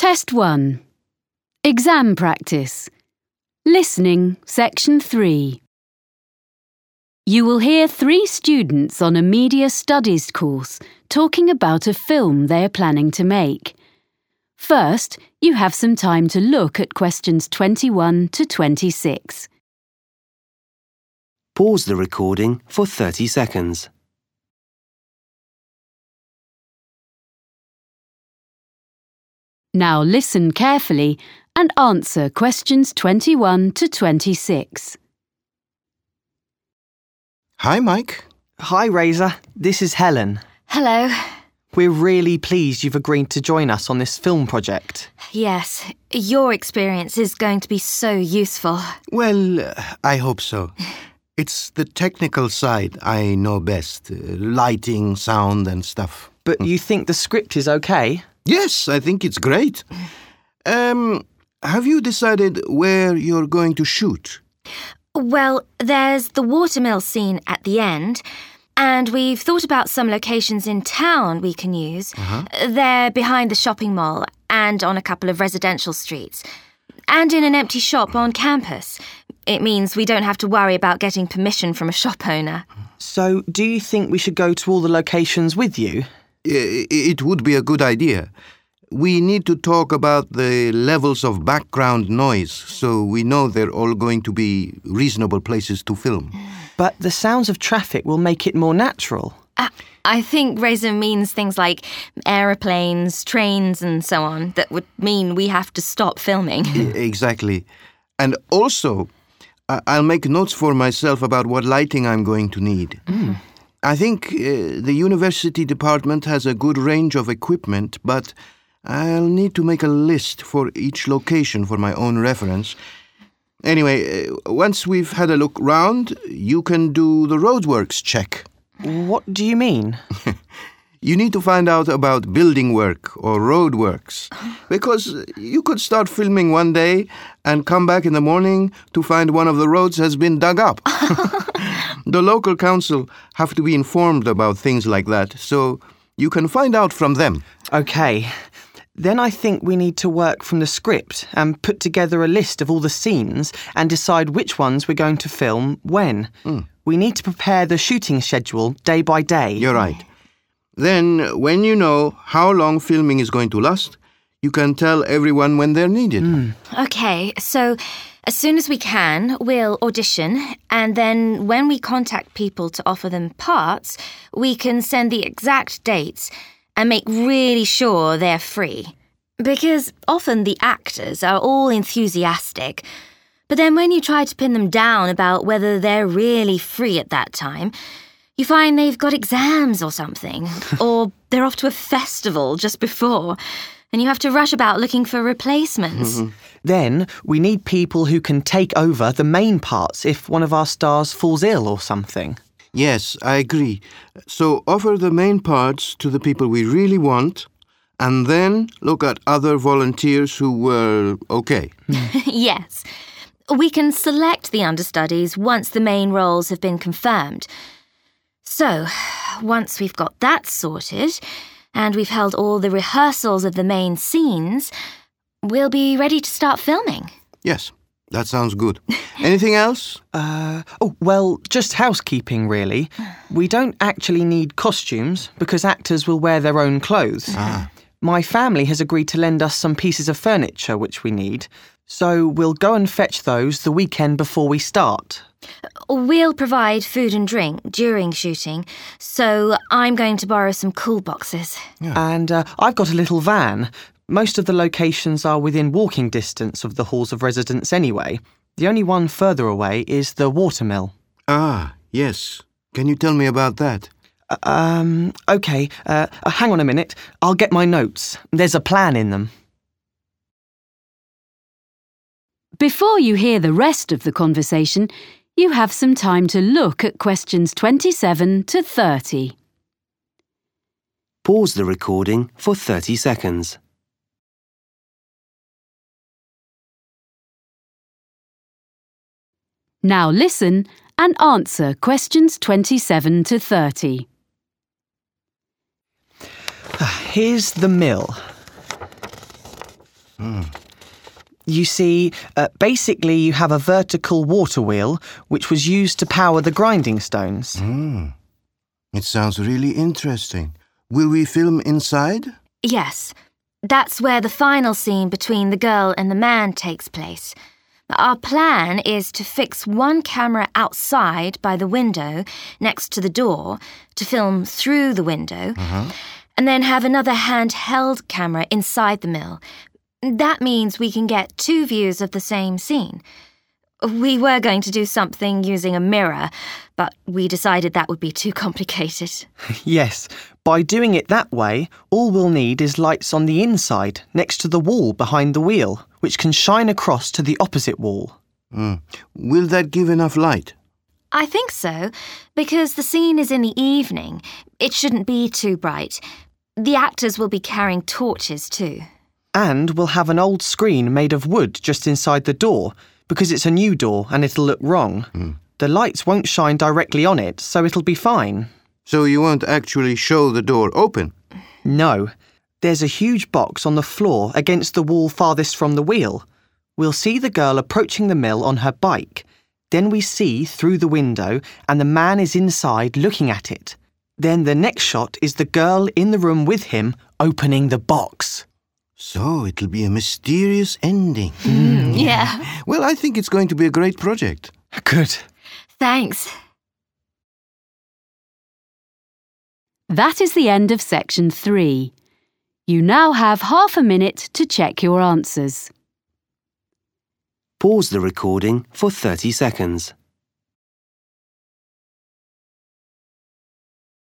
Test 1. Exam practice. Listening, Section 3. You will hear three students on a media studies course talking about a film they are planning to make. First, you have some time to look at questions 21 to 26. Pause the recording for 30 seconds. Now listen carefully and answer questions 21 to 26. Hi, Mike. Hi, Razor. This is Helen. Hello. We're really pleased you've agreed to join us on this film project. Yes, your experience is going to be so useful. Well, uh, I hope so. It's the technical side I know best lighting, sound, and stuff. But you think the script is okay? Yes, I think it's great. Um, have you decided where you're going to shoot? Well, there's the watermill scene at the end, and we've thought about some locations in town we can use. They're behind the shopping mall and on a couple of residential streets, and in an empty shop on campus. It means we don't have to worry about getting permission from a shop owner. So, do you think we should go to all the locations with you? I- It would be a good idea. We need to talk about the levels of background noise so we know they're all going to be reasonable places to film. But the sounds of traffic will make it more natural. Uh, I think Razor means things like aeroplanes, trains, and so on that would mean we have to stop filming. Exactly. And also, I- I'll make notes for myself about what lighting I'm going to need. I think uh, the university department has a good range of equipment, but I'll need to make a list for each location for my own reference. Anyway, uh, once we've had a look round, you can do the roadworks check. What do you mean? You need to find out about building work or road works. Because you could start filming one day and come back in the morning to find one of the roads has been dug up. the local council have to be informed about things like that, so you can find out from them. Okay. Then I think we need to work from the script and put together a list of all the scenes and decide which ones we're going to film when. Hmm. We need to prepare the shooting schedule day by day. You're right. Then, when you know how long filming is going to last, you can tell everyone when they're needed. Hmm. Okay, so as soon as we can, we'll audition, and then when we contact people to offer them parts, we can send the exact dates and make really sure they're free. Because often the actors are all enthusiastic, but then when you try to pin them down about whether they're really free at that time, you find they've got exams or something, or they're off to a festival just before, and you have to rush about looking for replacements. Then we need people who can take over the main parts if one of our stars falls ill or something. Yes, I agree. So offer the main parts to the people we really want, and then look at other volunteers who were okay. yes. We can select the understudies once the main roles have been confirmed. So, once we've got that sorted, and we've held all the rehearsals of the main scenes, we'll be ready to start filming. Yes, that sounds good. Anything else? Uh, oh, well, just housekeeping, really. We don't actually need costumes because actors will wear their own clothes. My family has agreed to lend us some pieces of furniture which we need, so we'll go and fetch those the weekend before we start. We'll provide food and drink during shooting, so I'm going to borrow some cool boxes. And uh, I've got a little van. Most of the locations are within walking distance of the halls of residence anyway. The only one further away is the watermill. Ah, yes. Can you tell me about that? Um, okay, uh, uh, hang on a minute. I'll get my notes. There's a plan in them. Before you hear the rest of the conversation, you have some time to look at questions 27 to 30. Pause the recording for 30 seconds. Now listen and answer questions 27 to 30. Here's the mill. Hmm. You see, uh, basically, you have a vertical water wheel which was used to power the grinding stones. Hmm. It sounds really interesting. Will we film inside? Yes, that's where the final scene between the girl and the man takes place. Our plan is to fix one camera outside by the window next to the door to film through the window, uh-huh. And then have another handheld camera inside the mill. That means we can get two views of the same scene. We were going to do something using a mirror, but we decided that would be too complicated. Yes, by doing it that way, all we'll need is lights on the inside, next to the wall behind the wheel, which can shine across to the opposite wall. Hmm. Will that give enough light? I think so, because the scene is in the evening. It shouldn't be too bright. The actors will be carrying torches too. And we'll have an old screen made of wood just inside the door, because it's a new door and it'll look wrong. Hmm. The lights won't shine directly on it, so it'll be fine. So you won't actually show the door open? No, there's a huge box on the floor against the wall farthest from the wheel. We'll see the girl approaching the mill on her bike. Then we see through the window, and the man is inside looking at it. Then the next shot is the girl in the room with him opening the box. So it'll be a mysterious ending. Hmm, yeah. Well, I think it's going to be a great project. Good. Thanks. That is the end of section three. You now have half a minute to check your answers. Pause the recording for 30 seconds.